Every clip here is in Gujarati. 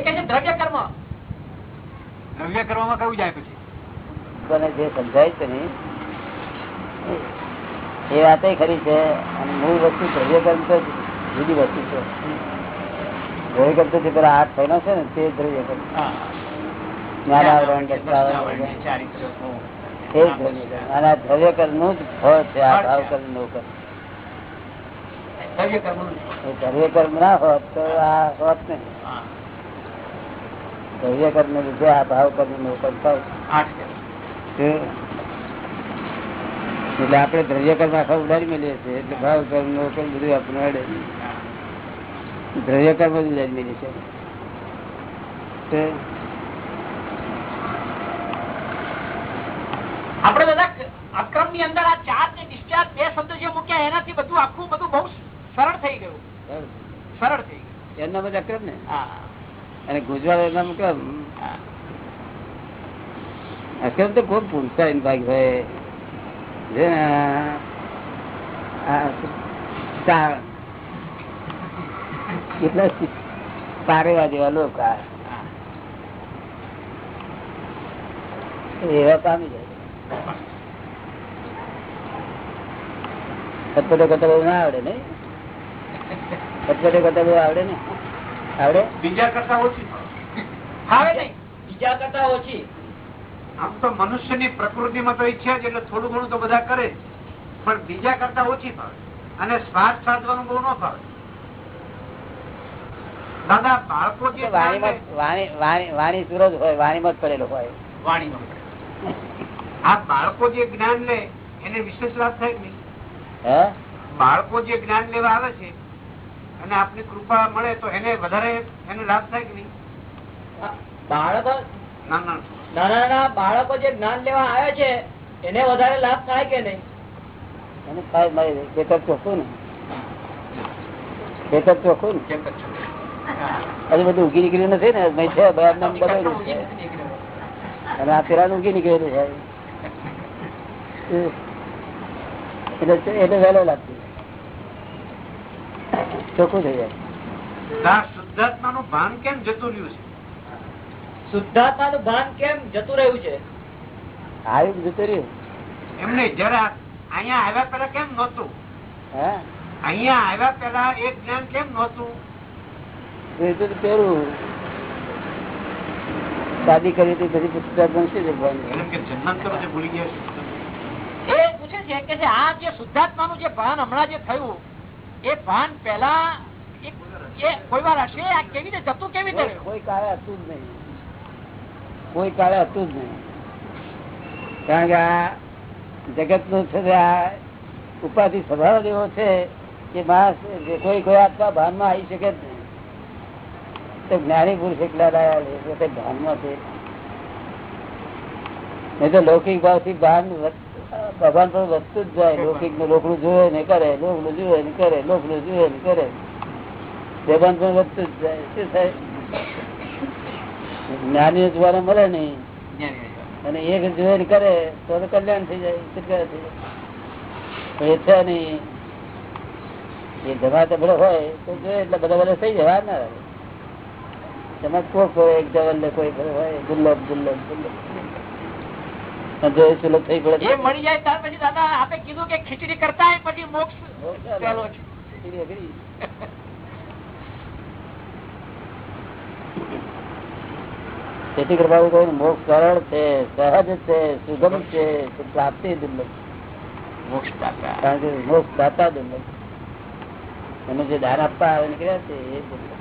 કે છે દ્રવ્ય કર્મ. દ્રવ્ય કરવામાં કયું જાય પછી? લોકોને જે સમજાય છે ને એ વાત ખરી છે. અને મૂળ વસ્તુ દ્રવ્ય કર્મ તો જુદી વસ્તુ છે. દ્રવ્ય કર્મ તો જે પેલા હાથ થયેલો છે ને તે દ્રવ્ય કર્મ. દ્રવ્ય કર્મ. નું જ ફળ છે આ ભાવ કર્મનું કર્મનું એ દ્રવ્ય કર્મ ના હોત તો આ હોત નહીં. દ્રવ્ય કર્મ લીધે આ ભાવ કર્મનું કર્મ થાય આઠ કર્મ. એટલે આપણે દ્રવ્ય કર્મ આખા ઉડાડી મળીએ છીએ એટલે ભાવ કર્મ નો કર્મ બધું આપણને અડે. દ્રવ્ય કર્મ જ ઉડાડી મેળીએ છીએ. આપણે અક્રમની અંદર આ ચાર્જ ને ડિસ્ચાર્જ બે શબ્દો જે મૂક્યા એનાથી બધું આખું બધું બહુ સરળ થઈ ગયું. સરળ. થઈ ગયું. એમના બધા અક્રમ ને? હા. અને ગુજરાત એમના કેમ? અત્યારે તો ખૂબ પૂછતા ભાઈ ને કેટલા પારેવા જેવા લોકો એવા પામી જાય કટપટો કટપટો ના આવડે નઈ કટપટો કટપટો આવડે ને આવડે? બીજા કરતા ઓછી. આવે નહીં. બીજા કરતા ઓછી. આમ તો મનુષ્યની પ્રકૃતિમાં તો ઈચ્છા જ એટલે થોડું ઘણું તો બધા કરે જ. પણ બીજા કરતા ઓછી ફાવે અને સ્વાર્થ સાધવાનું બહુ ન ફાવે દાદા બાળકો જે વાણી વાણી વાણી સુરજ હોય વાણીમાં જ પડેલો હોય. વાણીમાં આ બાળકો જે જ્ઞાન લે એને વિશેષ લાભ થાય કે નહીં? હે? બાળકો જે જ્ઞાન લેવા આવે છે અને આપની કૃપા મળે તો એને વધારે એને લાભ થાય કે નહીં? બાળકો ના ના. નાના નાના બાળકો જે જ્ઞાન લેવા આવ્યા છે એને વધારે લાભ થાય કે નહીં? એને ખાય મારી ખેતર ચોખ્ખું ને? ખેતર ચોખ્ખું ને? હજુ બધું ઉગી નીકળ્યું નથી ને? મેં છે બતાવેલું છે. અને આ પેલા ઉગી નીકળેલું છે એટલે એટલે વહેલો લાગતું ચોખ્ખું થઈ જાય. આ શુદ્ધાત્માનું ભાન કેમ જતું રહ્યું છે? શુદ્ધાત્મા નું ભાન કેમ જતું રહ્યું છે? આવ્યું જતું રહ્યું. એમને જરા અહીંયા આવ્યા પેલા કેમ નહોતું? હા? આવ્યા પેલા એક જ્ઞાન કેમ નહોતું? પેલું શાદી કરી હતી પછી પુસ્તક બનશે ભૂલી ગયા છે. એ પૂછે છે કે જે આ જે શુદ્ધાત્માનું જે ભાન હમણાં જે થયું એ ભાન પેલા કોઈ વાર હશે? આ કેવી રીતે જતું કેવી રીતે? કોઈ કાળે હતું જ નહીં. કોઈ કાળે હતું જ નહીં. કારણ કે આ જગતનું છે આ ઉપાધિ સ્વભાવ એવો છે કે માણસ કોઈ કોઈ આત્મા ભાનમાં આવી શકે જ નહીં. તો જ્ઞાની પુરુષ એકલા છે, પોતે ભાનમાં છે. નહીં તો લૌકિક ભાવથી ભાન વધ- ભગવાન તો વધતું જ જાય. લોકિકનું લોકડું જોવે ને કરે, લોકડું જોવે ને કરે, લોકડું જોવે ને કરે. ભગવાન પણ વધતું જ જાય. શું થાય? જ્ઞાની જોવાને મળે નહીં. અને એક જોવે ને કરે તો કલ્યાણ થઈ જાય એ છે નહીં. એ જમા તબડો હોય, તો જોઈએ એટલે બધા બધા થઈ જાય ના લાગે. તમે કોક હોય, એક જવલ કોઈ હોય જો એ સુલભ થઈ પડે. એ મળી જાય ત્યાર પછી દાદા આપે કીધું કે ખીચડી કરતા પછી મોક્ષ સહેલો છે. ખીચડી અઘરી. તેથી કૃપાળુ કહ્યું મોક્ષ સરળ છે સહજ છે સુગમ છે પ્રાપ્તિ દુર્લભ. મોક્ષ કારણ કે મોક્ષ દાતા દુર્લભ. એનું જે દાન આપવા આવે નીકળ્યા છે એ દુર્લભ.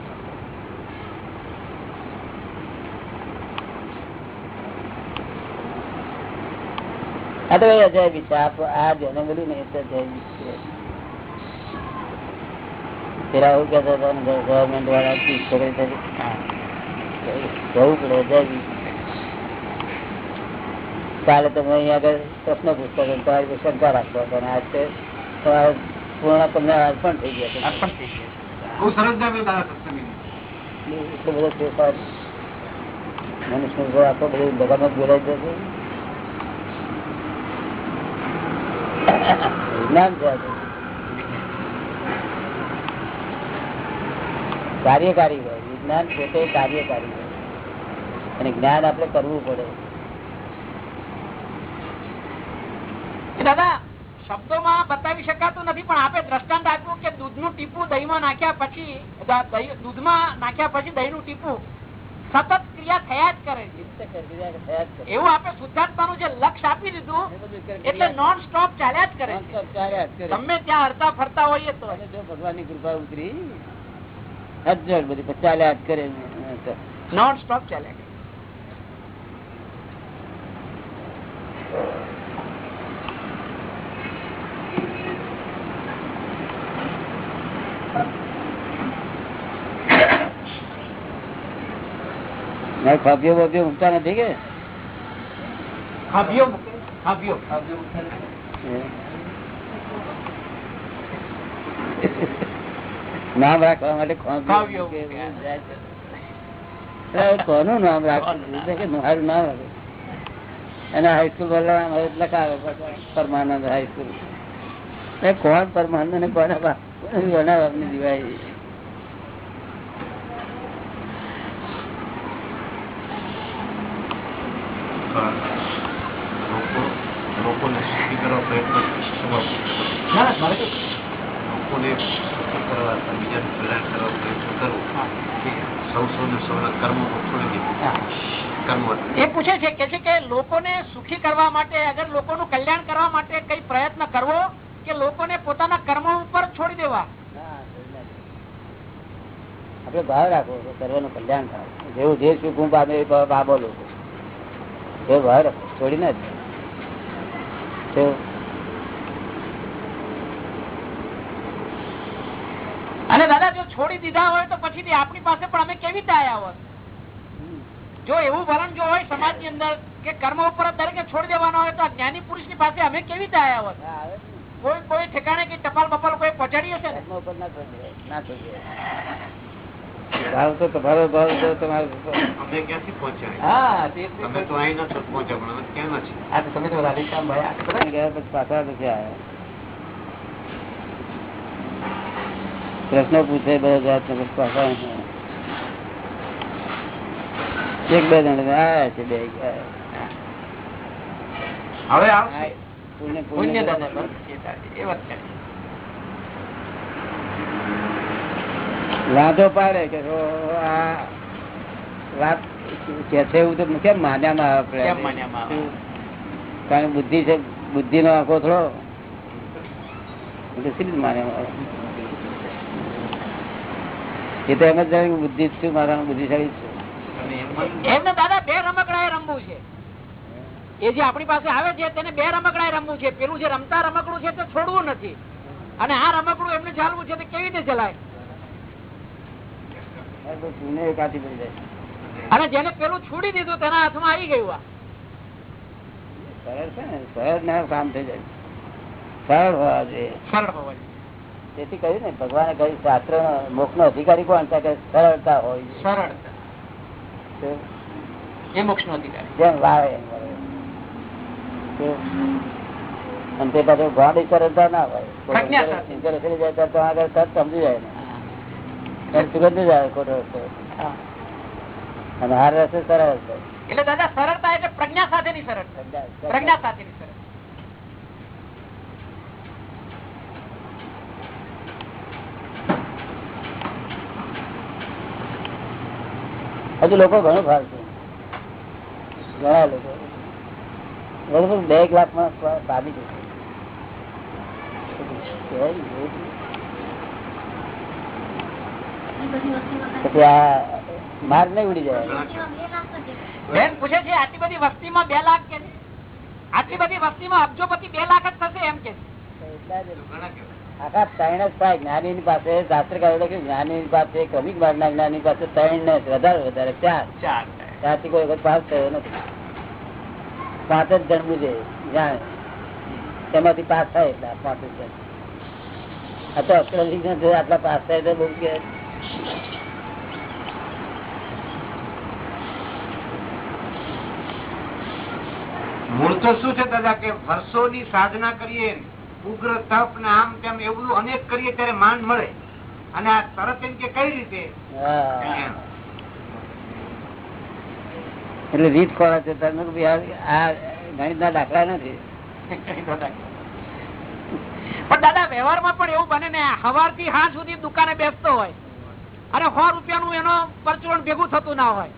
આ તો ભાઈ અજાયબી છે. આ આ જેને બોલ્યું ને એ તો અજાયબી છે. પેલા એવું કહેતા હતા ને ગવર્મેન્ટ વાળા ફીસ પકડી જવું પડે અજાયબી. કાલે તમે અહીંયા આગળ પ્રશ્ન પૂછતા હતા તમારી પર શંકા રાખતા હતા અને આજે તમારા પૂર્ણ તમને અર્પણ થઈ ગયા છે. અર્પણ થઈ ગયા બહુ સરસ જામ્યું દાદા સત્સંગની. એટલો બધો ફેરફાર. મનુષ્ય આખો બધું બધામાં જોડાઈ જશે વિજ્ઞાન છે. કાર્યકારી હોય. જ્ઞાન પોતે કાર્યકારી હોય. અને જ્ઞાન આપણે કરવું પડે. દાદા, શબ્દોમાં બતાવી શકાતું નથી, પણ આપે દ્રષ્ટાંત આપ્યું કે દૂધનું ટીપું દહીંમાં નાખ્યા પછી દહીં- દૂધમાં નાખ્યા પછી દહીંનું ટીપું સતત ક્રિયા થયા જ કરે છે. એવું આપણે શુદ્ધાત્માનું જે લક્ષ્ય આપી દીધું એટલે નોન સ્ટોપ ચાલ્યા જ કરે તમે ત્યાં હરતા ફરતા હોઈએ તો. જો ભગવાનની કૃપા ઉતરી હજાર બધી ચાલ્યા જ કરે નોન સ્ટોપ ચાલ્યા કરે. ખોફીઓ બોફીઓ ઊંઘતા નથી કે? ખાભ્યો ખાભ્યો નામ રાખવા માટે કોનું નામ રાખવું? એટલે કે મારું નામ એના હાઈસ્કૂલ વાળા લખાવે પરમાનંદ હાઈસ્કૂલ કોણ પરમાનંદ ને કોના બાપ? કોના બાપની દિવાળી? લોકોને સુખી કરવા પ્રયત્ન ના ના, લોકોને કરવા બીજાનું કલ્યાણ કરવા પ્રયત્ન કરવો સૌ સૌને સૌના કર્મો છોડી દીધું એ પૂછે છે કે છે કે લોકોને સુખી કરવા માટે અગર લોકોનું કલ્યાણ કરવા માટે કઈ પ્રયત્ન કરવો કે લોકોને પોતાના કર્મો ઉપર છોડી દેવા? ના, આપડે ભાવ રાખવો કે સર્વનું કલ્યાણ થાય જેવું જે સુખ પામે એ બાબો લોકો છોડી ના તો અને દાદા જો છોડી દીધા હોય તો પછી આપણી પાસે પણ અમે કેવી રીતે આવ્યા હોત? જો એવું વલણ જો હોય સમાજની અંદર કે કર્મ ઉપર તરીકે દરેકે છોડી દેવાનો હોય તો આ જ્ઞાની પુરુષની પાસે અમે કેવી રીતે આવ્યા હોત. કોઈ કોઈ ઠેકાણે કે ટપાલ બપાલ કોઈ પહોંચાડી હશે ને? ના ભાવ તો તમારો ભાવ તો તમારો અમે ક્યાંથી પહોંચ્યા? હા તે તમે તો અહીં નથી પહોંચ્યા પણ અમે ક્યાં નથી? આ તો તમે તો રાધેશ્યામ ભાઈ આ તો ગયા? પછી પાછા નથી આવ્યા? પ્રશ્નો પૂછે બધા જાત પછી પાછા નથી આવ્યા. એક બે જણ આવ્યા છે બે ગયા. હવે આવશે. પુણ્ય પુણ્ય પુણ્ય દાદા બસ એ સાચી, એ વાત સાચી. વાંધો પાડે કે ઓ આ વાત કે છે એવું તો કેમ માન્યામાં આવે? કારણ કે બુદ્ધિ છે બુદ્ધિ નો આખો થોડો. એટલે સીધી માન્યામાં આવે? એ તો એમ જ જાણે બુદ્ધિ છું મારા બુદ્ધિશાળી છે. એમને દાદા બે રમકડા એ રમવું છે. એ જે આપણી પાસે આવે છે તેને બે રમકડા રમવું છે. પેલું જે રમતા રમકડું છે તે છોડવું નથી. અને આ રમકડું એમને ચાલવું છે તે કેવી રીતે ચલાય આ તો પુણ્ય કાઢી પડી જાય અને જેને પેલું છોડી દીધું તેના હાથમાં આવી ગયું સરળ છે ને સરળ ના કામ થઈ જાય સરળ હોવા જોઈએ સરળ હોવા તેથી કહ્યું ને ભગવાને કહ્યું શાસ્ત્ર મોક્ષ નો અધિકારી કોણ છે કે સરળતા હોય સરળતા મોક્ષ નો અધિકારી જેમ વાવે અને તે પાછું ગોડી સરળતા ના હોય સમજી જાય ને સુગંધ જ આવે ખોટો રસ્તો. અને હાર રસ્તે સરળ રસ્તો. એટલે દાદા સરળતા એટલે પ્રજ્ઞા સાથેની સરળતા પ્રજ્ઞા- સાથેની હજુ લોકો ઘણું ફાવશે ઘણા લોકો. લગભગ બે એક લાખમાં ભાગી જશે. પછી આ માર્ગ નહીં ઉડી જાય. બેન પૂછે છે આટલી બધી વસ્તીમાં બે લાખ કે આટલી બધી વસ્તીમાં અબજોપતિ બે લાખ જ થશે એમ કે આખા ત્રણ જ થાય જ્ઞાની ની પાસે શાસ્ત્રકારો લખ્યું જ્ઞાની પાસે ક્રમિક માર્ગના જ્ઞાની પાસે ત્રણ ને વધારે વધારે ચાર. ચાર. ત્યાંથી કોઈ વખત પાસ થયો નથી. પાંચ જ જન્મું છે જાણે. તેમાંથી પાસ થાય એટલા પાંચ જ જણ આ તો અક્રમ આટલા પાસ થાય તો બહુ કે મૂળ તો શું છે દાદા કે વર્ષોની સાધના કરીએ ઉગ્ર તપ ને આમ તેમ એવું બધું અનેક કરીએ ત્યારે માંડ મળે. અને આ તરત એમ કે કઈ રીતે? એટલે રીત ખોરા છે તમે આ ગણિત ના દાખલા નથી. પણ દાદા વ્યવહારમાં પણ એવું બને ને સવારથી હાથ સુધી દુકાને બેસતો હોય. અને સો રૂપિયાનું એનો પરચુરણ ભેગું થતું ના હોય.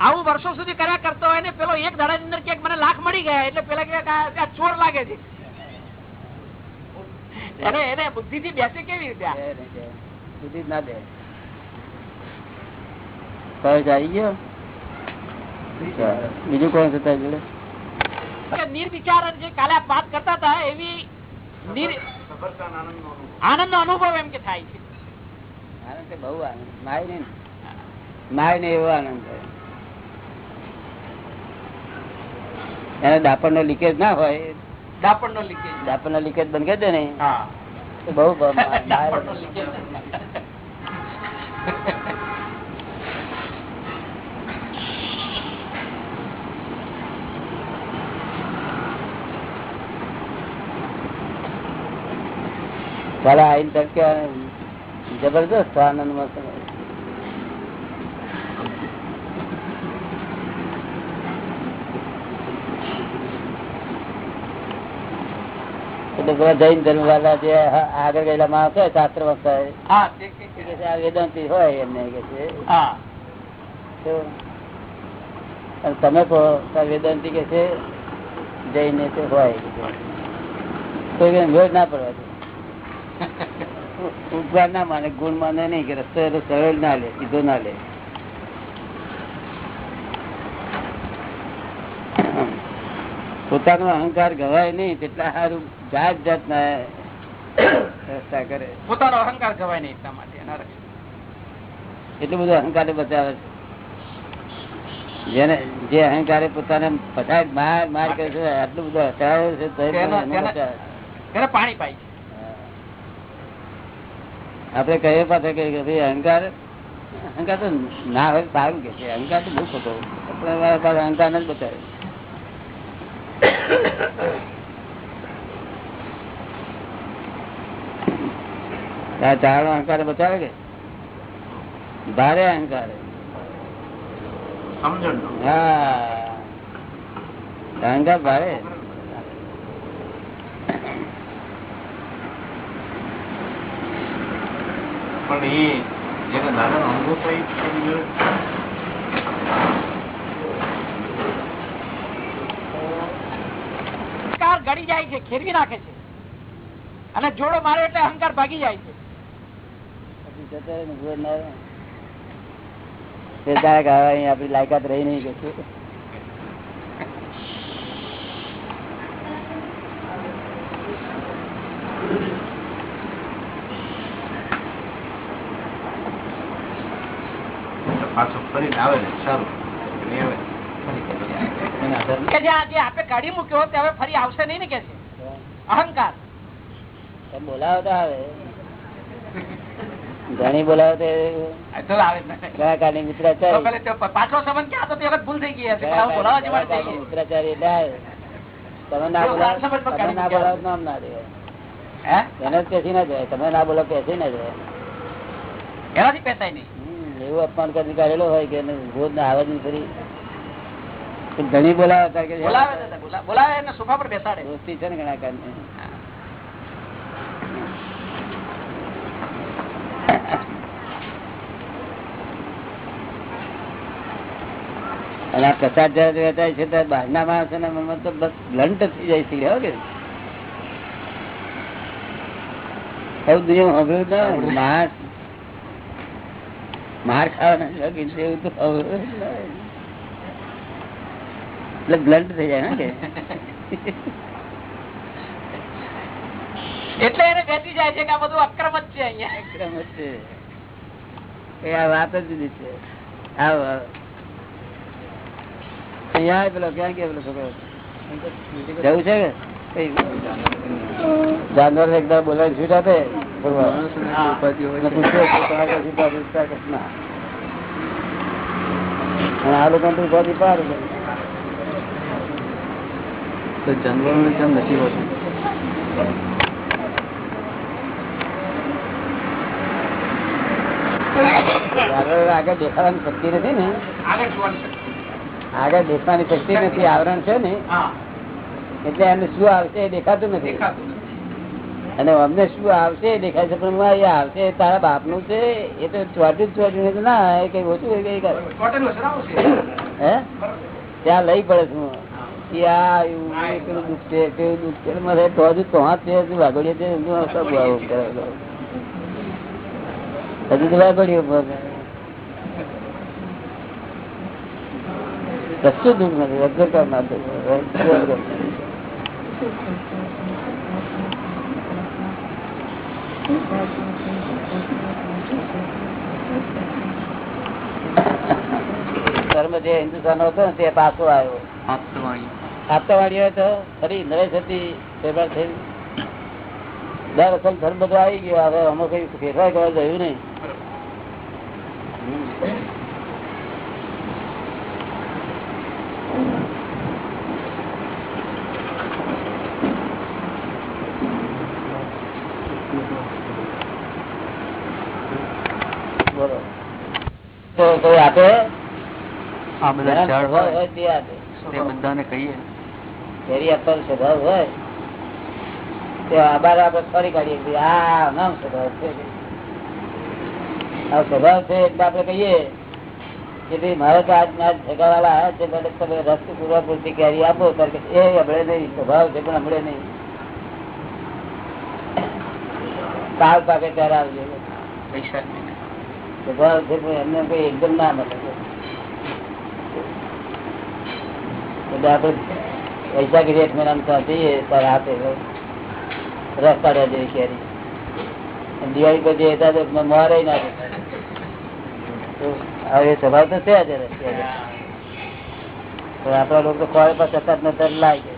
આવું વર્ષો સુધી કર્યા કરતો હોય ને પેલો એક દાડા અંદર ક્યાંક મને લાખ મળી ગયા એટલે પેલા કે ચોર લાગે છે. એને એને બુદ્ધિ થી બેસે કેવી રીતે આ? બે નહીં, બે. સુધી જ ના દે કયો આવી ગયો? બીજું કોણ તારી જોડે? નિર્વિચાર જે કાલે વાત કરતા હતા એવી આનંદનો આનંદ નો અનુભવ એમ કે થાય છે. આનંદ બહુ આનંદ. માય ને માય ને એવો આનંદ એને દાપણ નો લીકેજ ના હોય. દાપણ નો લીકેજ. દાપણ નો લીકેજ બંધ કરી દે ને. બહુ પેલા આઈને તડકે જબરદસ્ત આનંદમાં સમય. એટલે પેલા જૈન ધર્મ વાળા જે આગળ ગયેલા માણસ હોય શાસ્ત્ર વક્તા હોય, વેદાંતિ હોય એમને કે છે. હા. તમે કહો વેદાંતિ કે છે જૈન હોય. કોઈ ના પડવા ઉપકાર ના માને ગુણ માને નહીં કે રસ્તો સરળ ના લે સીધો ના લે. પોતાનો અહંકાર ગવાય નહીં તેટલા સારું જાત જાત ના રસ્તા કરે. પોતાનો અહંકાર ગવાય નહીં એટલા માટે એટલું બધું અહંકાર બચાવે છે. જેને જે અહંકારે પોતાને પછાડ માર માર કરે છે આટલું બધું હટાવે છે પાણી પાય છે. આપડે કહીએ પાછા કે ભાઈ અહંકાર અહંકાર તો ના હોય સારું કે છે. અહંકાર તો બહુ ખોટો આપણે અહંકાર અહંકાર જ બતાવે ચાર અહંકાર બચાવે કે? ભારે અહંકાર. હા. અહંકાર ભારે. પણ એ જેને દાદાનો અનુભવ થાય અહંકાર ગળી જાય છે ખેરવી નાખે છે. અને જોડો મારે એટલે અહંકાર ભાગી જાય છે. આપણી લાયકાત રહી નહીં કે ફરીને આવે ને સારું. નહીં આવે. એના આધારે કે જે આ જે આપે કાઢી મૂક્યો તે હવે ફરી આવશે નહીં ને કે છે? અહંકાર. તમે બોલાવો તો આવે. ઘણી બોલાવો તો તમે ના બોલો પેસી ના જાય એનાથી પેસાય નહીં. એવું અપમાન કરી કાઢેલો હોય કે રોજ ના આવે ફરી. ઘણી બોલાવે બોલાવે સોફા પર બેસાડે. દોસ્તી છે ને ઘણા કારણે. અને આ પ્રસાદ જયારે વેચાય છે ત્યારે બહારના માણસોના મનમાં તો બસ લંટ થઈ જાય છે હો કે. એવું દુનિયા સાંભળ્યું ના હોય. માર ખાવાના. એટલે બ્લન્ટ થઈ જાય ને એટલે એને બેસી જાય છે કે આ બધું અક્રમ જ છે અહીંયા. અક્રમ જ છે. એ આ વાત જ જુદી છે. અહીંયા પેલો ક્યાં ગયા પેલો છોકરો? જવું છે કે? કઈ જાનવર એકદમ બોલાવી છૂટ આપે ના. આ આગળ દેખાવાની શક્તિ નથી ને આગળ દેખવાની શક્તિ નથી આવરણ છે ને એટલે એમને શું આવશે એ દેખાતું નથી દેખાતું નથી. અને અમને શું આવશે? દેખાય છે પણ એ આવશે. તારા બાપનું છે? એ તો ચોટ્યું જ ચોટ્યું તો ના એ કઈ ઓછું કઈ. હે? ત્યાં લઈ પડે છું પેલું દુઃખ છે પેલું દુઃખ છે. મારે તો હજુ તો છે હજુ વાઘોડીએ છે હજુ. હજુ તો વાઘોડીએ પર. કશું દુઃખ નથી. વગર કામ ના થયું. ધર્મ જે હિન્દુસ્તાન હતો ને તે પાછો આવ્યો. આપતાવાળી તો ફરી નરેશ હતી ફેરફાર થઈ. દર અસલ ધર્મ બધો આવી ગયો. હવે અમુક કઈ ફેરફાર કરવા ગયું નહીં બોલો તો કોઈ આપે આ બધા ઝાડ હોય હોય તે બધાને કહીએ. કેરી આપવાનો સ્વભાવ હોય તે આભાર આપણે ફરી કાઢીએ કે આ નામ સ્વભાવ છે. આ સ્વભાવ છે એટલે આપણે કહીએ કે ભાઈ મારે તો આજ ના આવ્યા છે એટલે તમે રસ પૂરવા પૂરતી કેરી આપો કારણ કે એ હમણે નહીં સ્વભાવ છે પણ હમણે નહીં. કાલ પાકે ત્યારે આવજો. પૈસા સ્વભાવ છે પણ એમને કોઈ એકદમ ના મળે એટલે આપણે પૈસા કે રેટ મહિના ત્યાં જઈએ ત્યારે આપે રસ કાઢવા જેવી કેરી. દિવાળી પર જઈએ ત્યારે તો મોરે ના દેખાય. તો હવે સ્વભાવ તો છે જ લોકો ખોળે પર સતત નતર તર લાગે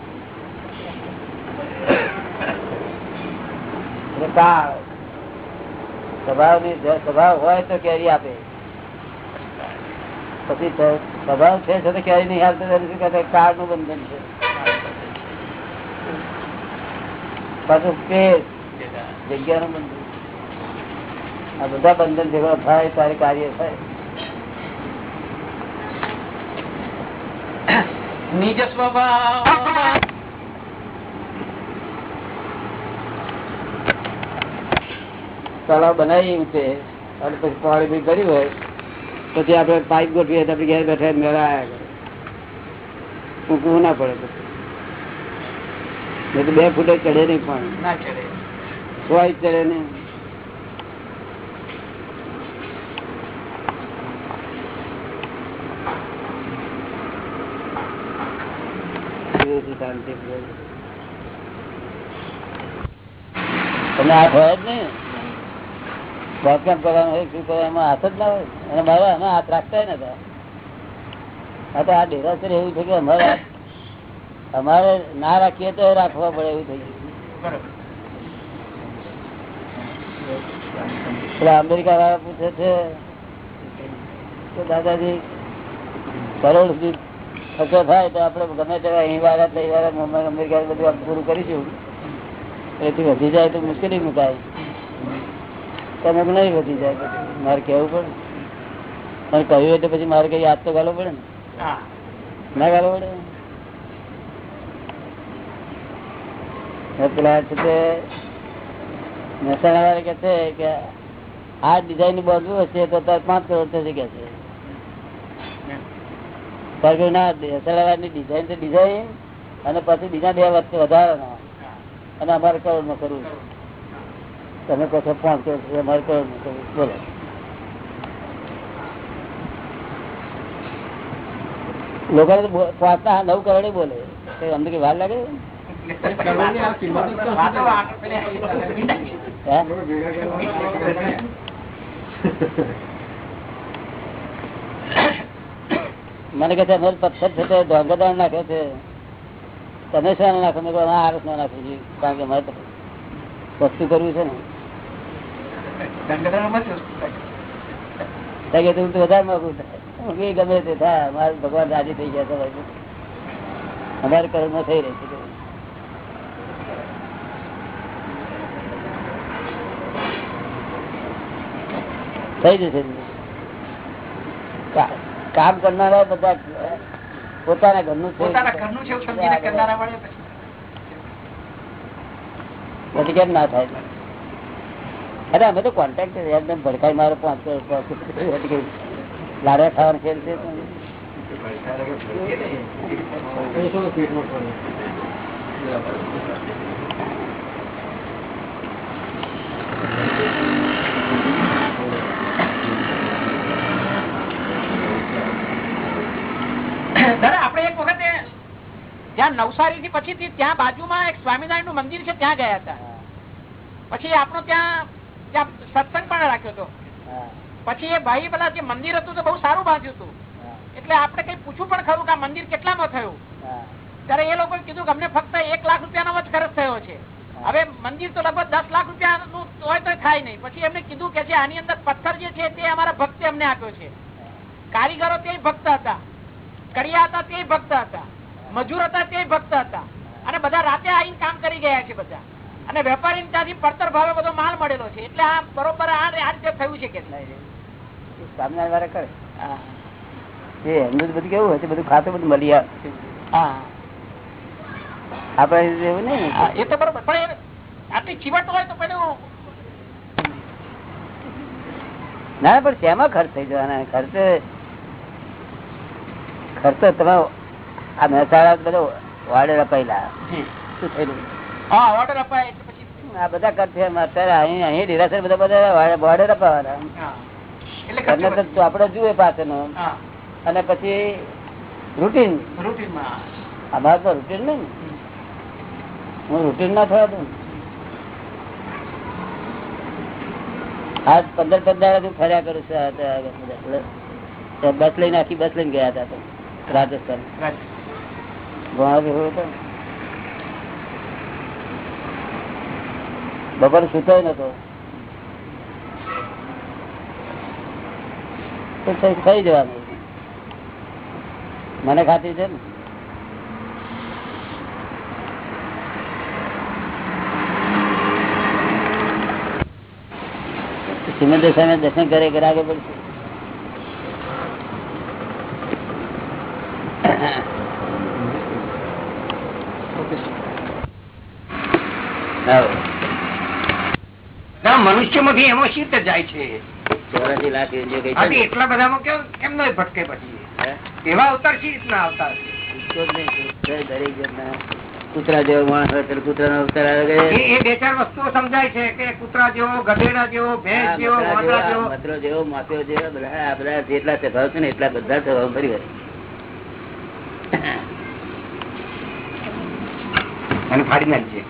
સ્વભાવની સ્વભાવ હોય તો કેરી આપે. પછી સ્વભાવ છે છતાં ક્યારેય નહીં હાલતો ત્યારે કહેતા નું બંધન છે. પાછું સ્પેસ જગ્યા નું બંધન. આ બધા બંધન ભેગા થાય તારે કાર્ય થાય. નિજ સ્વભાવ તળાવ બનાવી છે અને પછી પાણી બી કર્યું હોય પછી આપડે પાઇપ ગોઠવીએ તો આપણે ઘેર બેઠા મેળા મૂકવું ના પડે પછી બે ફૂટે ચડે નહીં પણ. ના ચડે. સોય ચડે નહીં તમને જ નહીં? બાંધકામ કરવાનું હોય, શું કરવાનું હાથ જ ના હોય. અને મારા એમાં હાથ રાખતા નતા. તો આ ડેરાસર એવું છે કે અમારે અમારે ના રાખીએ તો રાખવા પડે એવું થઈ ગયું. અમેરિકા વાળા પૂછે છે કે દાદાજી કરોડ સુધી ખર્ચો થાય તો આપણે ગમે તેવા અહીં વાળા લઈ વાળા અમેરિકા બધું પૂરું કરીશું. એથી વધી જાય તો મુશ્કેલી મુકાય. તમે નહીં વધી જાય મારે કેવું પડે. પણ કહ્યું એટલે પછી મારે કઈ યાદ તો ગાલો પડે ને? ના ગાલો પડે? પેલા છે તે મહેસાણા વાળા કે છે કે આ ડિઝાઇન બાંધવું હશે તો તાર પાંચ કરોડ થશે કે છે. ના મહેસાણા ની ડિઝાઇન તો ડિઝાઇન અને પછી બીજા બે વચ્ચે વધારાના. અને અમારે કરોડમાં કરવું છે. તમે કહો છો પાંચ કરોડ છે, અમારે કરોડમાં કરવું છે. બોલો બો- પાંચ નવ કરોડ બોલે. અમને કઈ વાર લાગે? મને કહે છે અમારે પથ્થર છે તો ઢોંગરદાર નાખે છે. તમે શું નાખો? મેં આરસ ના નાખું છું કારણ કે મારે વસ્તુ કરવું છે ને દંડધારમાં જ વસ્તુ થાય. ત્યાં ભગવાન રાજી થઈ ગયા તમારે અમારે કર્મ થઈ રહી છે થઈ જશે કામ કરનારા બધા પોતાના ઘરનું નું પછી કેમ ના થાય? અરે અમે તો કોન્ટેક્ટ એકદમ ભડકાઈ મારો લાડવા ખાવાનું ખેલ છે દાદા આપણે એક વખતે ત્યાં નવસારી થી પછી ત્યાં બાજુમાં એક સ્વામિનારાયણનું મંદિર છે ત્યાં ગયા હતા. પછી આપણો ત્યાં ત્યાં સત્સંગ પણ રાખ્યો હતો. પછી એ ભાઈ પેલા જે મંદિર હતું તો બહુ સારું બાંધ્યું હતું. એટલે આપણે કઈ પૂછવું પણ ખરું કે આ મંદિર કેટલામાં થયું? ત્યારે એ લોકો કીધું કે અમને ફક્ત એક લાખ રૂપિયાનો જ ખર્ચ થયો છે. હવે મંદિર તો લગભગ દસ લાખ રૂપિયાનું હોય તો થાય નહીં. પછી એમને કીધું કે જે આની અંદર પથ્થર જે છે તે અમારા ભક્તે અમને આપ્યો છે. કારીગરો તે ભક્ત હતા. કડિયા હતા તે ભક્ત હતા. મજૂર હતા તે ભક્ત હતા. અને બધા રાતે આવીને કામ કરી ગયા છે બધા. અને વેપારી ત્યાંથી પડતર ભાવે બધો માલ મળેલો છે. એટલે આ બરોબર આ રીતે થયું છે કે વાળા કરે. એ એમનું બધું કેવું હોય છે બધું ખાતું બધું મળી આપડે એવું નહીં એ તો બરોબર. પણ આટલી ચીવટ હોય તો પેલું ના પણ શેમાં ખર્ચ થઈ જવાના? ખર્ચ ખર્ચ તમે આ મહેસાણા બધો વાડેલા રપાયેલા શું થયેલું? ઓર્ડર અપાય એટલે પછી આ બધા ખર્ચ અત્યારે અહીં અહીં ઢીલાસર બધા બધા વાડે- વાડે રપાવાના હા. એટલે ઘરને ખર્ચો તો આપડે જુએ પાછળ અને પછી રૂટીન અમારે તો રૂટીન નહીં. હું રૂટીન ના થયા તું આજ પંદર પંદર હું ફર્યા કરું છું. બસ લઈને આખી બસ લઈને ગયા હતા રાજસ્થાન. ભણવા જેવું હતો બપોર સુતો નતો તો. થઈ જવાનું. મને ખાતરી છે ને. શ્રીમંત સામે દર્શન કરે કે આગળ પડશે મનુષ્યમાંથી એમાં શી રીતે જાય છે. એટલા બધામાં કેમ નો ભટકે પછી? એવા અવતાર શી રીતના દરેક કૂતરા જેવો માણસ ત્યારે કૂતરાનો અવતાર આવે એ બે ચાર વસ્તુઓ સમજાય છે કે કૂતરા જેવો ગધેડા જેવો ભેંસ જેવો મતરો જેવો માપ્યો જેવો બધા બધા જેટલા સ્વભાવ છે ને એટલા બધા સ્વભાવ ફરી વળે. અને ફાડી નાખજે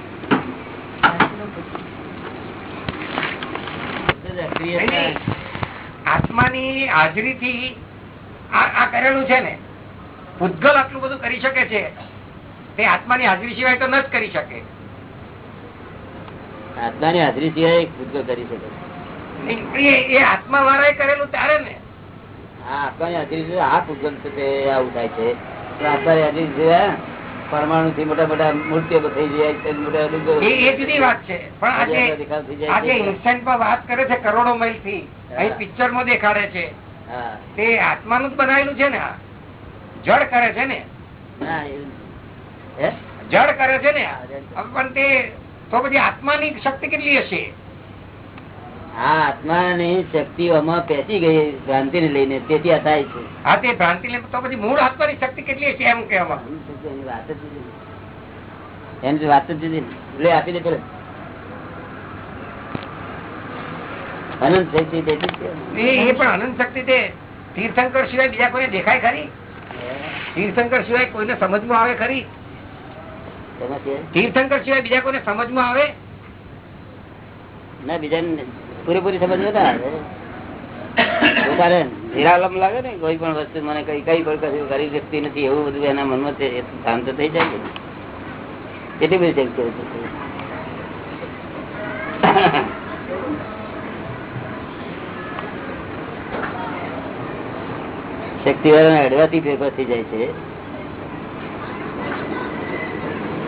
નહીં, નહીં. આત્માની હાજરીથી આ આ કરેલું છે ને ભૂતગલ આટલું બધું કરી શકે છે તે આત્માની હાજરી સિવાય તો ન જ કરી શકે. આત્માની હાજરી સિવાય એક ભૂતગલ કરી શકે એ- આત્મા વાળા કરેલું ત્યારે ને. આ આત્માની હાજરી આ ભૂતગલ છે તે આવું થાય છે. આત્માની હાજરી સિવાય પરમાણુ થી મોટા મોટા મૂર્તિઓ થઈ જાય છે મોટા એ એ જુદી વાત છે. પણ આજે દેખાવ થઈ જાય આજે ઇન્સ્ટન્ટમાં વાત કરે છે કરોડો માઇલથી અહીં પિક્ચરમાં દેખાડે છે. તે આત્માનું જ બનાવેલું છે ને જડ કરે છે ને? ના, જડ કરે છે ને પણ તે તો પછી આત્માની શક્તિ કેટલી હશે? આ આત્માની શક્તિ પેસી ગઈ ભ્રાંતિ ને લઈને તેથી આ થાય છે. હા તે ભ્રાંતિ લે તો પછી મૂળ આત્માની શક્તિ કેટલી હશે એમ એની વાત જ એની વાત જ લે આપી દે પેલે અનંત શક્તિ છે. એ પણ અનંત શક્તિ તે તીર્થંકર સિવાય બીજા કોઈને દેખાય ખરી? તીર્થંકર સિવાય કોઈને સમજમાં આવે ખરી? છે? તીર્થંકર સિવાય બીજા કોઈને સમજમાં આવે? ના બીજાને પૂરેપૂરી સમજ. પોતાને નિરાલંબ લાગે ને, કોઈ પણ વસ્તુ મને કઈ કઈ પણ કશું કરી શકતી નથી, એવું બધું એના મનમાં છે શાંત થઈ જાય કેટલી બધી શક્તિઓ શક્તિ વાળા અડવાથી ફેરફાર થઈ જાય છે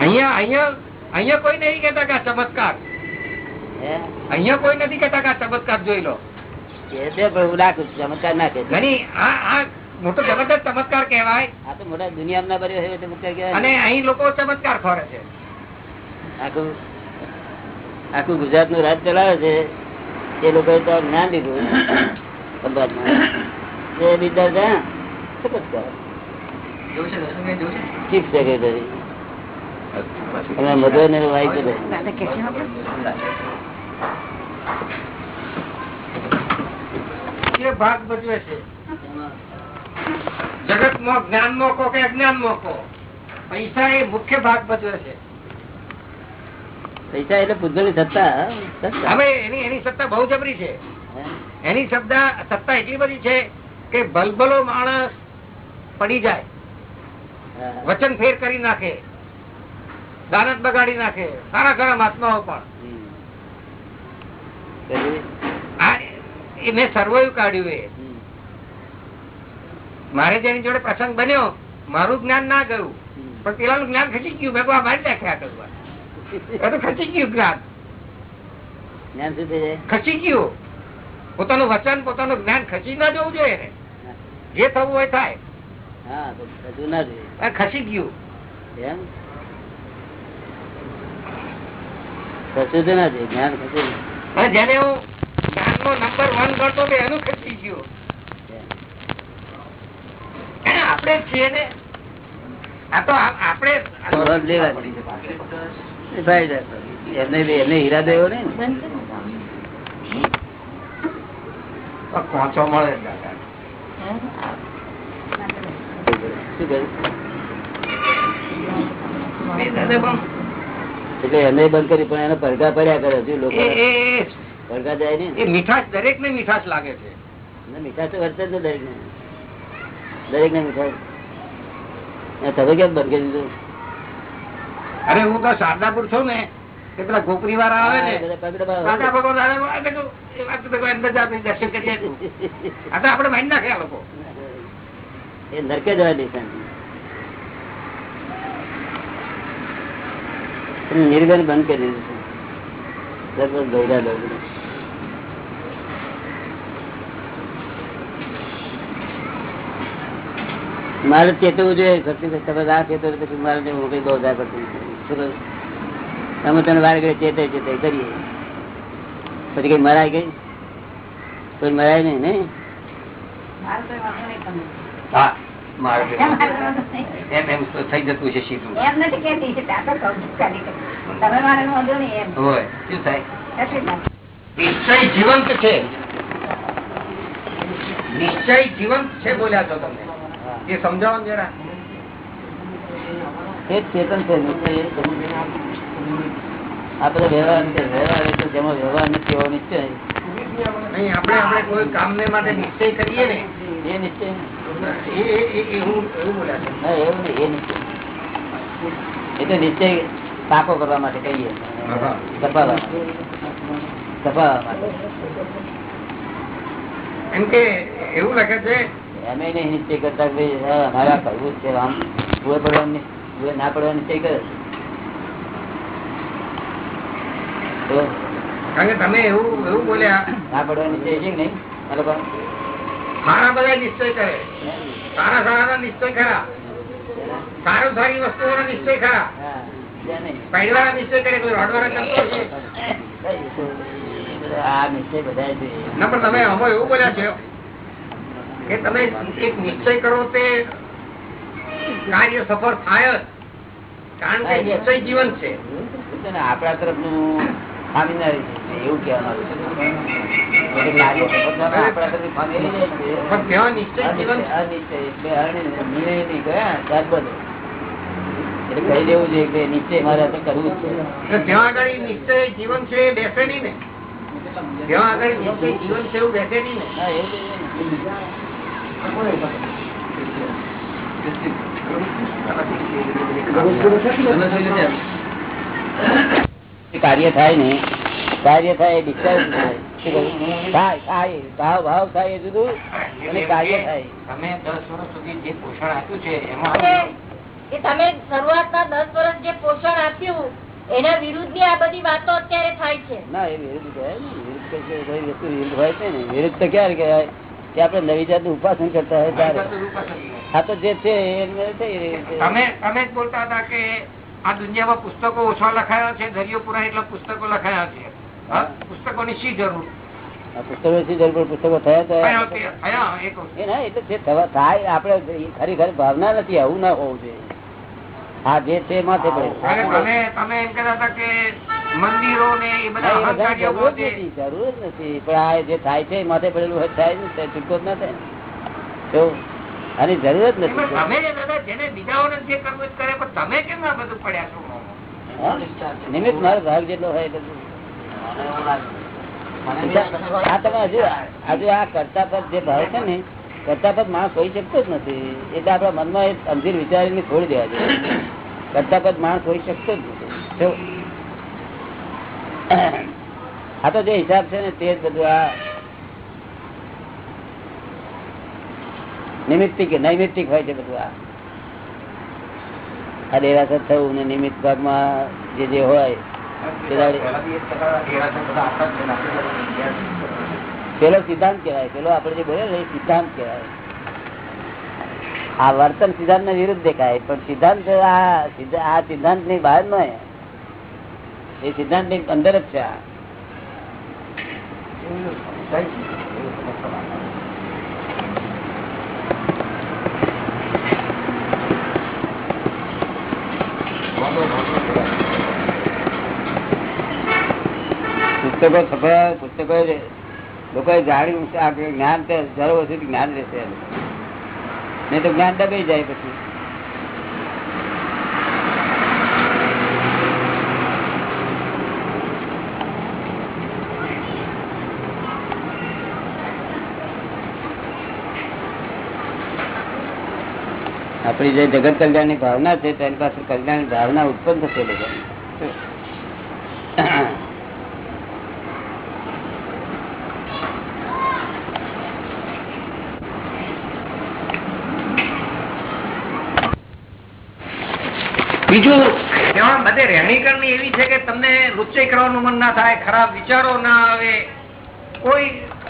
અહીંયા અહીંયા અહીંયા કોઈ નહીં કેતા કે ચમત્કાર? અહીંયા કોઈ નથી કેતા કે આ ચમત્કાર જોઈ લો. ચમત્કાર ના કે ઘણી આ આ મોટો જબરદસ્ત ચમત્કાર કહેવાય. આ તો મોટા દુનિયામાં ભર્યો હોય ચમત્કાર કહેવાય અને અહીં લોકો ચમત્કાર ખોરે છે. આખું આખું ગુજરાતનું રાજ ચલાવે છે એ લોકો તો જ્ઞાન લીધું. એ બીજા ત્યાં ચમત્કાર. છે મધર ને વાઈફ છે ભાગ ભજવે છે. જગત નો જ્ઞાન નો કો કે અજ્ઞાન નો કો પૈસા એ મુખ્ય ભાગ ભજવે છે. પૈસા એટલે પૂતગલ સત્તા. હવે એની એની સત્તા બહુ જબરી છે. એની સત્તા સત્તા એટલી બધી છે કે ભલભલો માણસ પડી જાય. વચન ફેર કરી નાખે. દાનત બગાડી નાખે. સારા ઘણા મહાત્માઓ પણ. મેં સર્વયું કાઢ્યું એ. મારે જેની જોડે પ્રસંગ બન્યો મારું જ્ઞાન ના ગયું. પણ પેલાનું જ્ઞાન ખસી ગયું મેં મારી નાખ્યા કરવા તો ખસી ગયું જ્ઞાન. જાય ખસી ગયું. પોતાનું વચન પોતાનું જ્ઞાન ખસી ના જવું જોઈએ ને. જે થવું હોય થાય. હા તો ના જોઈએ. આ ખસી ગયું. એમ? કશું ના જોઈએ જ્ઞાન નહીં. અને જેને હું જ્ઞાન નો નંબર વન ગણતો એનું ખસી ગયો આપણે છીએ ને આ તો આપણે. એમને એમને ઈરાદો એવો નહીં કોચો મળે શું કહ્યું? એ એટલે એને બંધ કરી પણ એને પડઘા પડ્યા કરે છે લોકો. એ- એ- એ- પડઘા જાય ને. મીઠાશ દરેક ને મીઠાશ લાગે છે. મીઠાશ તો વર્તે જ દરેક ને દરેક ને મીઠાશ તમે કેમ બંધ કરી દીધું? અરે હું તો શારદાપુર છું ને તે પેલા ગોપરી વાળા આવે ને. દાદા ભગવાન આવે, આ એ વાત તો કોઈ અંદર જ આપણે દર્શન કરીએ છીએ. આ તો આપણે માની નાખે આ લોકો. એ નરકે જવા દેશે નિર્ગન બંધ કરી દીધું છે લગભગ ગૌરા લોકો મારે ચેતવવું જોઈએ સત્ય તમે આ ચેતવ પછી મારે જો હું કઈ બહુ વધારે પડતું નથી. શું કહું? તમે તને વાર ઘડી ચેતે ચેતે કરીએ પછી કઈ મરાય ગઈ કોઈ મરાય નહીં ને હા મારે એમ એમ તો થઈ જતું છે સીધું. એમ નથી કેતી છે ત્યાં તો કહું છું ખાલી કે તમે મારે વાંધો નહીં એમ. હોય શું થાય? એટલે જ નથી. નિશ્ચય જીવંત છે. નિશ્ચય જીવંત છે બોલ્યા છો તમે. એ સમજાવો જરા. એ ચેતન છે નિશ્ચય એ છે. આ બધા વ્યવહાર વ્યવહાર એટલે જેમાં વ્યવહાર નથી એવો નિશ્ચય. નહીં આપણે આપણે કોઈ કામને માટે નિશ્ચય કરીએ ને. એ નિશ્ચય. એ તો નિશ્ચય પાકો કરવા માટે કહીએ. હા. કપાવવા માટે. એમ કે એવું લખે છે? એમ નહીં નિશ્ચય કરતા કે અમારે કરવું છે. આમ ભૂએ પડવાની નિ- ના પડવાનો નિશ્ચય કરે કારણ કે તમે એવું એવું બોલ્યા. ના પડવાનો નિશ્ચય છે કે નહીં? સારા બધા નિશ્ચય કરે. સારા સારા નિશ્ચય ખરા. સારું સારી વસ્તુઓનો નિશ્ચય ખરા. પહેલા નિશ્ચય કરે કોઈ રોડવાળા કરતો ના પણ તમે એવું બોલ્યા છો કે તમે એક નિશ્ચય કરો તે કાર્ય સફળ થાય કારણ કે નિશ્ચય જીવન છે. આપણા તરફનું એવું કહેવાનું એટલે આપણા કહી દેવું જોઈએ કે નિશ્ચય મારે આ તો કરવું છે. છે ત્યાં આગળ નિશ્ચય જીવન છે એ બેસે નહીં ને. જ્યાં આગળ નિશ્ચય જીવન છે એવું બેસે નહીં ને. હા એવું તો છે કાર્ય થાય ને કાર્ય થાય થાય. શું કહ્યું? થાય થાય. ભાવ ભાવ થાય એ જુદું અને કાર્ય થાય. તમે દસ વર્ષ સુધી જે પોષણ આપ્યું છે એમાં તમે શરૂઆતના દસ વર્ષ જે પોષણ આપ્યું એના વિરુદ્ધની આ બધી વાતો અત્યારે થાય છે. ના એ વિરુદ્ધ વિરુદ્ધ તો કે કોઈ વસ્તુ વિરુદ્ધ હોય છે ને વિરુદ્ધ તો ક્યારે કહેવાય? કે આપણે નવી જાતનું ઉપાસન કરતા હોય ત્યારે. આ તો જે છે તમે તમે જ બોલતા હતા કે આ દુનિયામાં પુસ્તકો ઓછા લખાયા છે દરિયો પુરા એટલા પુસ્તકો લખાયા છે. પુસ્તકો ની શી જરૂર? પુસ્તકો શી જરૂર? પુસ્તકો થયા થયા તે- થયા, એક વસ્તુ. એ ના એટલે જે થાય આપણે ખરી ખરી ભાવના નથી આવું ના હોવું જોઈએ. આ જે છે એ માથે પડે તમે તમે એમ કહેતા હતા કે મંદિરો ને એ બધા ના, એ બધાની અહંકારીઓ જરૂર નથી. પણ આ જે થાય છે માથે પડેલું થાય છૂટકો જ ના થાય. આની જરૂર જ નથી? નિમિત્ત મારો ભાગ જેટલો હોય આ તમે હજુ હજુ આ કરતા પદ જે ભાવ છે ને કરતા પદ માણસ કહી શકતો જ નથી. એટલે આપણા મનમાં એ અંધીર વિચારીને છોડી દેવા જોઈએ કરતા પદ માણસ હોઈ શકતો જ નથી. આ તો જે હિસાબ છે ને તે જ બધું આ નિમિત્તિક નૈમિત્તિક હોય છે બધું આ. આ દેરાસર થવું ને નિમિત્ત ભાગમાં જે જે હોય પેલો સિદ્ધાંત કહેવાય પેલો આપણે જે બોલે સિદ્ધાંત કહેવાય. આ વર્તન સિદ્ધાંત ના વિરુદ્ધ દેખાય પણ સિદ્ધાંત આ આ સિદ્ધાંતની બહાર નો એ સિદ્ધાંતની અંદર જ છે આ. પુસ્તકો છપાયા પુસ્તકો લોકોએ જાણ્યું જ્ઞાન જરૂર હશે જ્ઞાન રહેશે. નહીં તો જ્ઞાન દબાઈ જાય પછી. આપણી જે જગત કલ્યાણની ભાવના છે, તેની પાસે કલ્યાણની ભાવના ઉત્પન્ન થશે. લોકો બીજું બધે રહેણીકરણી એવી છે કે તમને લુચ્ચાઈ કરવાનું મન ના થાય ખરાબ વિચારો ના આવે કોઈ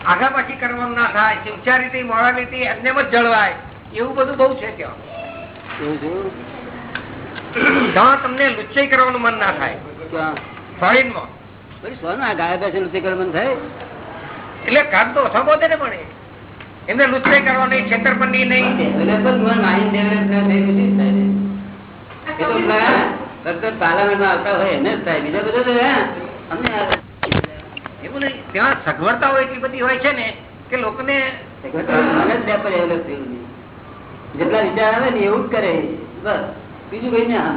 આગા પાછી કરવાનું ના થાય સિન્સિયરિટી મોરાલિટી એમને જ જળવાય. એવું બધું બહુ છે ત્યાં. તમને કરવાનું મન ના થાય. ફોરેનમાં એટલે કામ તો ઓછા ને પણ એમને લુચ્ચાઈ કરવાની છેતરપંડી નહીં. Development માં mind develop ના થાય પછી જ થાય ને. એ તો પેલા ફક્ત પાર્લામેન્ટમાં આવતા હોય એને જ થાય. બીજા બધા તો અમને આ- એવું નહીં. ત્યાં સગવડતાઓ એટલી બધી હોય છે ને કે લોકોને. જેટલા વિચાર આવે ને એવું જ કરે. બસ. બીજું કઈ ના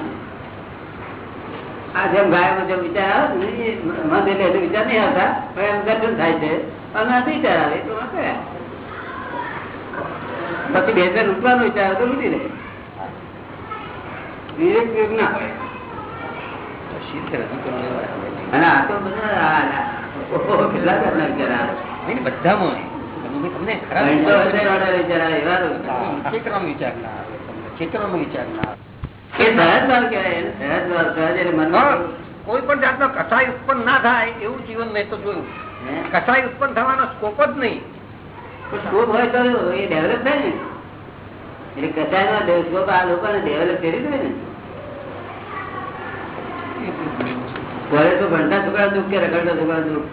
આ જેમ ગાયમાં જેમ વિચાર આવે ને એટલે વિચાર નહીં આવતા પણ એમ દર્શન થાય છે. અને આ વિચાર આવે તો પછી બે હજાર ઉઠવાનો વિચાર આવે તો લૂટી લે. વિવેક ના હોય. કોઈ પણ જાતનો કસાય ઉત્પન્ન ના થાય એવું જીવન મેં તો જોયું? કસાય ઉત્પન્ન થવાનો સ્કોપ જ નહીં. સ્કોપ હોય તો એ ડેવલપ થાય ને. એટલે કચાયમાં ડે- સ્કોપ આ લોકોને ડેવલપ કરી દે ને. ઘરે તો ભણતા છોકરા દુઃખ કે રખડતા છોકરા દુઃખ?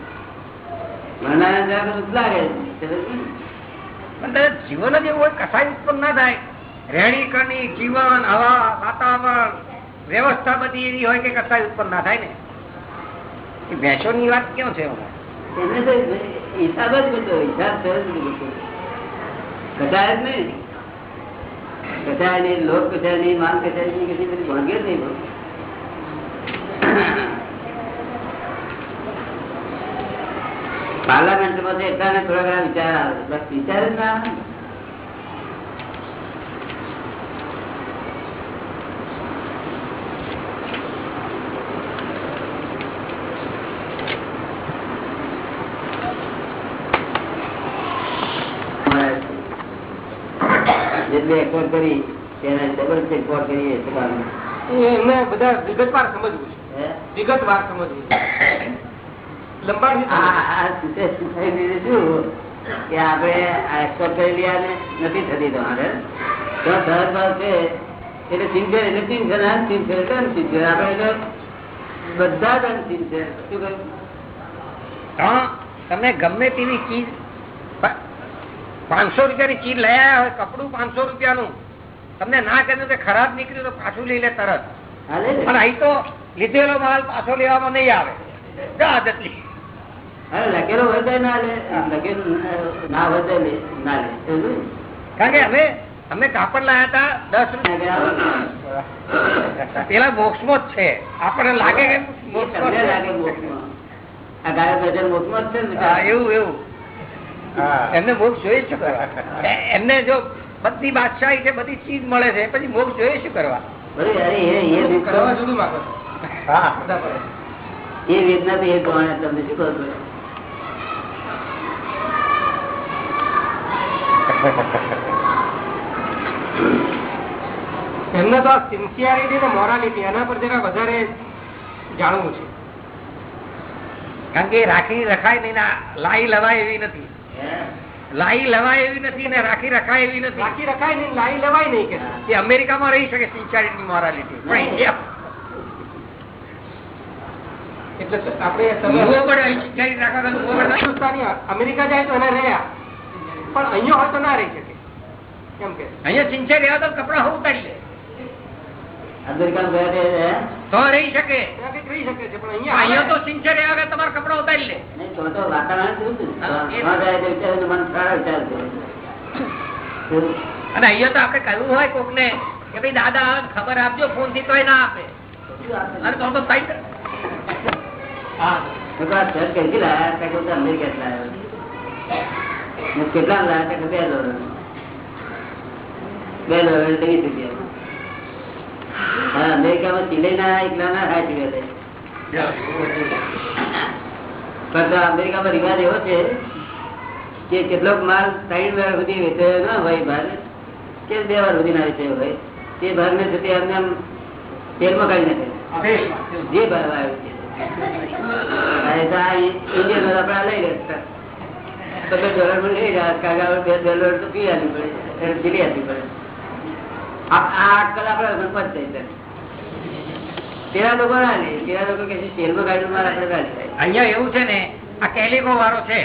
ભણનારા જરાક દુઃખ લાગે. પણ તારે જીવન જ એવું હોય કસાય ઉત્પન્ન ના થાય. રહેણી કરણી જીવન હવા વાતાવરણ વ્યવસ્થા બધી એવી હોય કે કસાય ઉત્પન્ન ના થાય ને. એ ભેંસોની વાત ક્યાં છે હિસાબ જ બધો હિસાબ કચાય જ નહીં. કચાય નહીં લોક કચાય નહીં માલ કચાય નહીં કશી બધી ભાંગે જ નહીં બહુ. પાર્લામેન્ટમાં તો એટલા ને થોડા ઘણા વિચાર આવે બસ વિચાર જ ના આવે ને. જેટલી એફોર્ડ કરી તેના ડબલ એફોર્ડ કરીએ તો કામ. એમને બધા વિગતવાર સમજવું છે હે? વિગતવાર સમજવું છે કે આપણે આ એક્સપોર્ટ કરેલી નથી થતી તમારે. તો સહજ ભાવ છે. એટલે સિન્સિયર એટલે સિન્સિયર અનસિન્સિયર એટલે અનસિન્સિયર આપણે એટલે બધા જ અનસિન્સિયર શું કહ્યું? તમે ગમે તેવી ચીજ પાંચસો રૂપિયાની ચીજ લઈ આવ્યા હોય કપડું પાંચસો રૂપિયાનું. તમને ના કહ્યું કે ખરાબ નીકળ્યું તો પાછું લઈ લે તરત. પણ અહીં તો લીધેલો માલ પાછો લેવામાં નહીં આવે. જા આદતલી. અરે લખેલો હોય ના લે. લખેલું ના હોય લે- ના લે. કારણ કે અમે અમે કાપડ લાયા હતા દસ રૂપિયા. પેલા મોક્ષમાં જ છે. આપણને લાગે કે એવું એવું. એમને મોક્ષ જોઈએ શું કરવા? એમને જો બધી બાદશાહી છે બધી ચીજ મળે છે પછી મોક્ષ જોઈએ શું કરવા? એ એ એ વેદના તો એ પ્રમાણે તમને શું ખબર પડે એમને તો સિન્સિયરિટી ને મોરાલિટી એના પર જરા વધારે જાણવું છે. કારણ કે રાખી રખાય નહીં લાઈ લવાય એવી નથી. લાઈ લવાય એવી નથી ને રાખી રખાય એવી નથી. રાખી રખાય નહીં લાઈ લવાય નહીં કે. એ અમેરિકામાં રહી શકે સિન્સિયરિટી મોરાલિટી એટલે આપણે અમેરિકા જાય તો એને રહ્યા. પણ અહીંયા હોય તો ના રહી શકે. કેમ કે? અહીંયા સિન્સિયર રહ્યા તો કપડા હું ઉતારી લે અમેરિકામાં ગયા તે, હે? તો રહી શકે. રહી શકે છે પણ અહીંયા અહીંયા તો સિન્સિયર રહ્યા વગર તમારા કપડા ઉતારી લે. તો તો વાતાવરણ? હા? અને અહીંયા તો આપણે કહ્યું હોય કોક ને કે ભાઈ દાદા ખબર આપજો ફોનથી તોય ના આપે. અને તો તો સાઈડ તો તો ને કેટલા લાયા? ત્યાં બે ડોલર. બે ડોલર વીસ રૂપિયા. હા, અમેરિકામાં સિલાઈના એકલાના સાઠ રૂપિયા. પણ અમેરિકામાં રિવાજ એવો છે કે કેટલોક માલ ત્રણ વાર સુધી વેચાયો ના હોય ભાર કે બે વાર સુધી ના વેચાયો હોય તે ભાગને છે થતી એમને આમ તેલમાં કાઢી નાખે જે ભાવ આવ્યો છે ઇન્ડિયન લઈ લે તો બે ડોલર પણ લઈ રહ્યા કાગળ બે ડોલર તો પી આપવી પડે. જીલી આપવી પડે. આ આ અટકલ આપણે થઈ જાય તેરા લોકો ના લે. તેરા લોકો કે છે તેલમાં કાઢ્યું આપણે કાઢી થાય. અહીંયા એવું છે ને આ કેલિકો વાળો છે.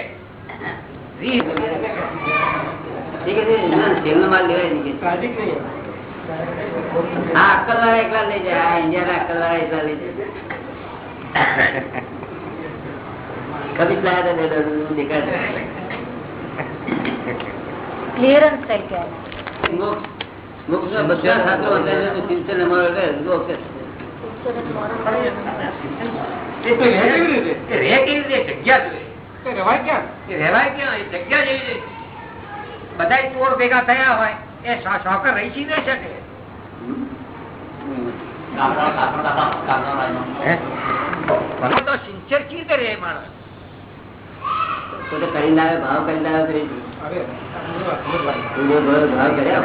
ના, તેલનો માલ લેવાય નહીં સાહજિક અક્કલ વાળા એકલા લઈ જાય આ ઇન્ડિયાના અક્કલ વાળા એકલા લઈ જાય. કભી લાયા હતા ક્લિયરન્સ થઈ ગયા મોક્ષ બધા શાસ્ત્રો અત્યારે સિંચન અમારો મોક્ષ બધા ચોર ભેગા થયા હોય એ શો- શોકર રહી સી શકે? તો સિન્સિયર ચી કરે માણસ પોતે કરીને આવે ભાવ રહી અરે ભાવ કર્યા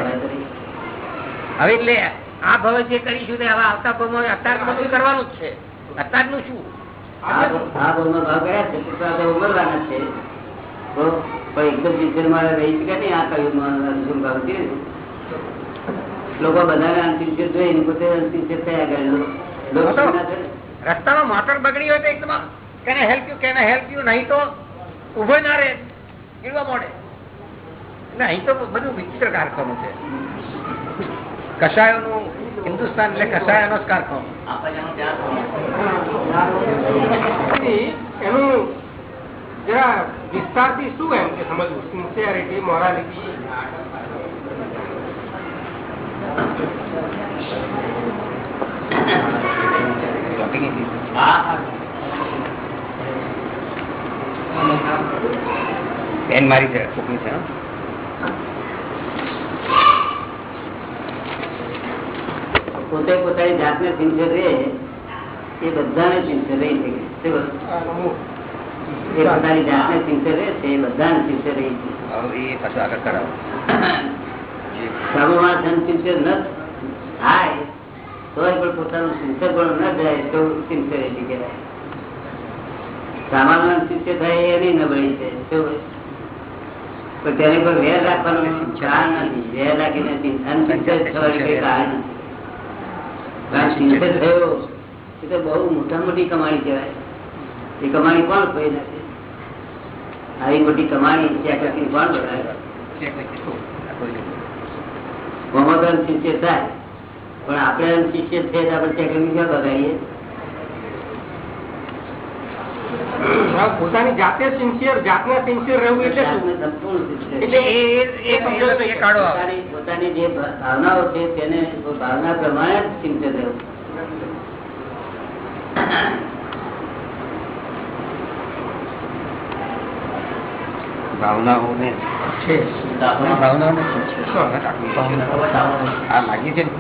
હવે એટલે આ ભવે જે કરીશું તે હવે આવતા ભાવમાં અત્યાર બધું કરવાનું જ છે. અત્યારનું શું? આ ભાવમાં ભાવ કર્યા છે તો ઉમરવાના છે. તો પણ એકદમ સિંચન મારે રહી શકે નહીં આ કયું ભાવ છે. લોકો બધાને અનસિંચર જોઈને પોતે અનસિંચર થયા કરે. લોકો તો- ના કરે. રસ્તામાં મોટર બગડી હોય તો એકદમ કેને હેલ્પ યુ કેને હેલ્પ યુ નહીં તો ઊભો ના રે કીડવા મોડે. અહીં તો બધું વિચિત્ર કારખાનું છે. કસાયોનું હિન્દુસ્તાન એટલે કસાયોનો જ કારખાનું. એનું જરા વિસ્તારથી શું એમ કે સમજવું? સિન્સિયરિટી મોરાલિટી બેન મારી છે કોકની છે પોતે પોતાની જાતને સિંચર રહે એ બધાને સિન્સર રહી શકે એ પોતાની જાતને સિન્સર રહે છે એ બધાને સિન્સર રહી છે. એ પાછું આગળ કરાવો. સામુમાં ધન સિન્સર ન થાય તો પણ પોતાનું સિંચર પણ ન જાય તો સિંચરેટી કહેવાય. સામાન્ય શિષ્ય થાય એની નબળી છે? પણ તેની પર વેર રાખવાનું કારણ નથી. વેર રાખીને થયો એ તો બહુ મોટા મોટી કમાણી કહેવાય. એ કમાણી કોણ કોઈ નથી આવી મોટી કમાણી કરીને કોણ બગાડે શિષ્ય થાય. પણ આપણે શિષ્ય છે આપણે કરીને ક્યાં બગાડીએ પોતાની જાતે સિન્સિયર જાતને સિન્સિયર રહેવું એટલે. એટલે એ એ કાઢો પોતાની જે ભાવનાઓ છે તેને ભાવના પ્રમાણે જ સિંચન રહેવું. ભાવનાઓને છે. ભાવનાઓને આ લાગી છે ને?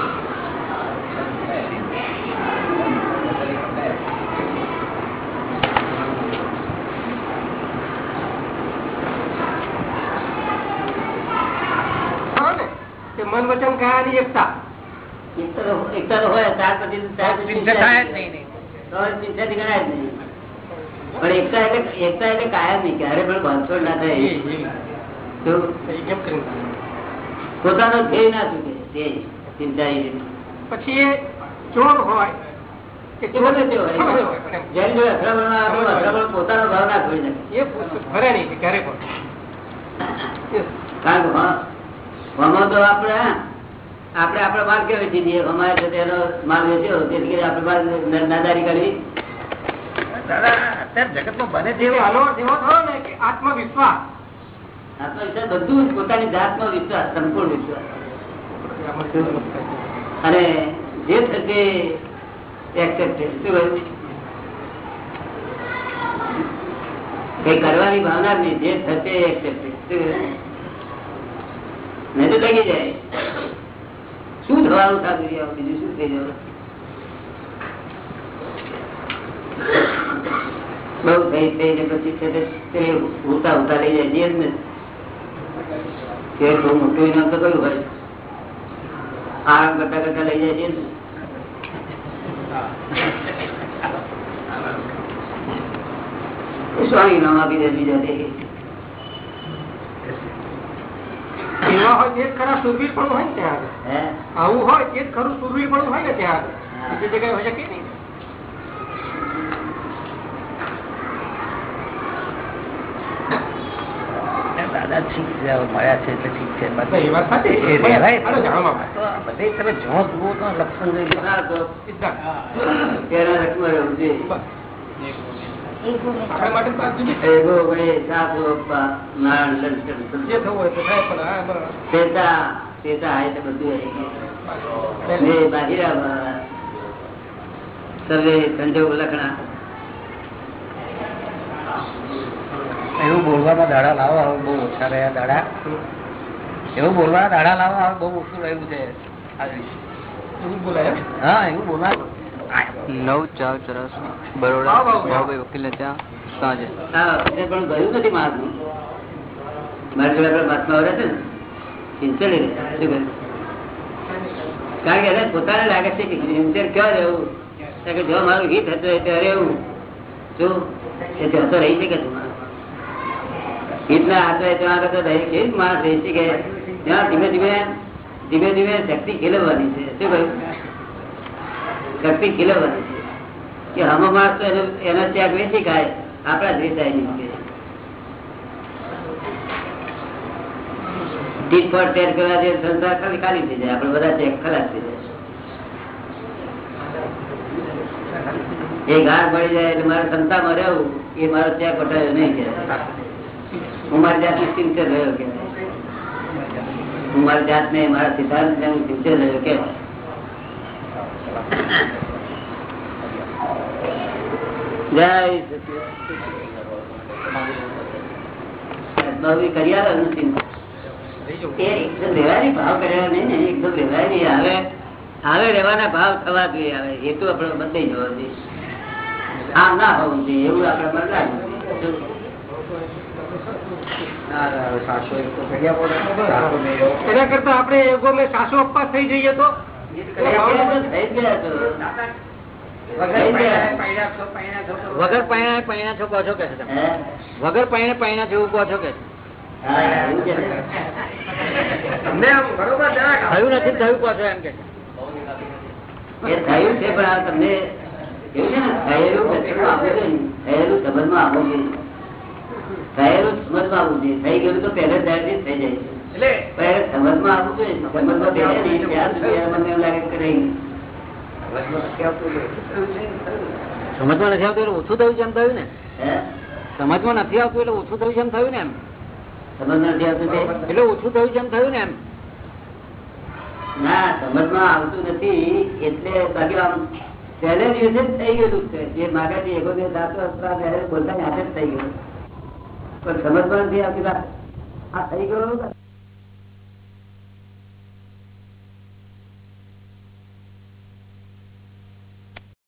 હા ને? તે મન વચન કાયાની એકતા એકતા તો- હોય ત્યાર પછી થાય જ નહીં નહીં. તો ગણાય જ નહીં. પણ એકતા એટલે એકતા એટલે કાયમ નહીં ક્યારે પણ બાંધછોડ ના એ, થાય એ, એ? પોતાનો ધ્યેય ના ચૂકે ધ્યેય સિંચાઈ પછી ચોર હોય એ પોતાનો ભાવ ના છોડી નાખે. એ ફરે નહીં ક્યારે પણ એ કારણ કે હા, આમાં તો આપણે આપણે આપણો માલ કે વેચી દઈએ અમારે તો તેનો માલ વેચ્યો તેથી આપણે માલ નાદારી કરી બને થયો ને કે આત્મવિશ્વાસ. આત્મવિશ્વાસ બધું વિશ્વાસ સંપૂર્ણ વિશ્વાસ. અને જે થશે કઈ કરવાની ભાવના જ નહીં. જે થશે કહ્યું? તો લગી જાય. શું થવાનું થતું? બીજું શું થઈ જવાનું બઉ થઈ થઈ પછી ઉતા ઉતા લઈ જાય. છે ને બહુ મોટું ઇનામ તો કયું હોય? આરામ કરતા કરતા લઈ જાય છે ને. શું ઇનામ આપી દે બીજા તે એવા હોય તે ખરા સુરવીર પણ હોય ને ત્યાં આગળ. આવું હોય તે ખરું સુરવીર પણ હોય ને ત્યાં આગળ. બીજી જગ્યાએ હોય શકે નહીં? દાદા ઠીક છે મળ્યા છે એટલે ઠીક છે. તો. તો બધે તમે જો જુઓ તો લક્ષણ આપણા માટે તો આ જુદી એગો વડે સાપો પા નારાયણ લંડન જે થવું હોય તે થાય પણ આ બરાબર. ચેતા ચેતા આ એટલે બધું આવી ગયું બાજીરા સર્વે સંજોગ લખણા. એવું બોલવામાં દાડા લાવો આવે બહુ ઓછા રહ્યા દાડા. એવું બોલવાના દાડા લાવો આવે બહુ ઓછું રહ્યું છે. આ વિશે. એવું બોલાય હા એવું બોલવા નવ ચાર ચોરાસી બરોડા. ભાવભાઈ વકીલ ને ત્યાં સાંજે. પણ ગયું નથી મહાત્મા મારી જોડે મહાત્મા રહે છે ને સિન્સિયરલી રહે. શું કહ્યું? કારણ કે એને પોતાને લાગે છે કે સિન્સિયર ક્યાં રહેવું? કે જો મારું હિત હતું એ ત્યારે રહેવું. જો એ ત્યાં તો રહી શકે છે. હિતના હાથે ત્યાં આગળ તો રહી કેવી માણસ રહી શકે ત્યાં ધીમે ધીમે ધીમે ધીમે શક્તિ ખેલવવાની છે. શું કહ્યું? શક્તિ ખીલવવાની છે. કે હમો માણસ એનો ત્યાગ વેચી ખાય, આપણા જ વેચાય નહીં ટીટ જે સંસાર પડી જાય એટલે મારે સંતામાં રહેવું, એ મારો ચેક વટાયો નહીં કહેવાય. હું મારી જાતને સિન્સિયર રહ્યો કે હું મારી જાતને, મારા સિદ્ધાંત રહ્યો કે હવે રેવાના ભાવ થવા જોઈએ આવે એ તો આપડે બદલાઈ જવા જોઈએ આમ ના હોવું જોઈએ એવું મન લાગે એના કરતા આપડે સાસો અપવાસ થઈ જઈએ તો? વગર પાયણા પાયણા છો કહો છો કે છે? વગર પાયણે પાયણા જેવું કહો છો કે છે? છે. થયું નથી થયું પાછું એમ કે થયું છે પણ આ તમને એવું છે ને થયેલું સત્યમાં આવવું જોઈએ થયેલું સંબંધમાં આવવું જોઈએ. સમજમાં આવવું જોઈએ. થઈ ગયું તો પહેલા જ થઈ જાય છે. સમજમાં આવવું જોઈએ સમજમાં બેસે નહીં? ત્યાં સુધી મને એમ લાગે કે રહી સમજમાં નથી આવતું એટલે ઓછું થયું છે એમ થયું ને? સમજમાં નથી આવતું એટલે ઓછું થયું છે એમ થયું ને એમ? સમજમાં નથી આવતું એટલે ઓછું થયું છે એમ થયું ને એમ? ના સમજમાં આવતું નથી એટલે બાકી આમ પહેલે દિવસે જ થઈ ગયેલું છે. જે માગાથી એકો દિવસ દાતો હતા ત્યારે બોલતા હાથે જ થઈ ગયું પણ સમજમાં નથી આવતી વાત. આ થઈ ગયું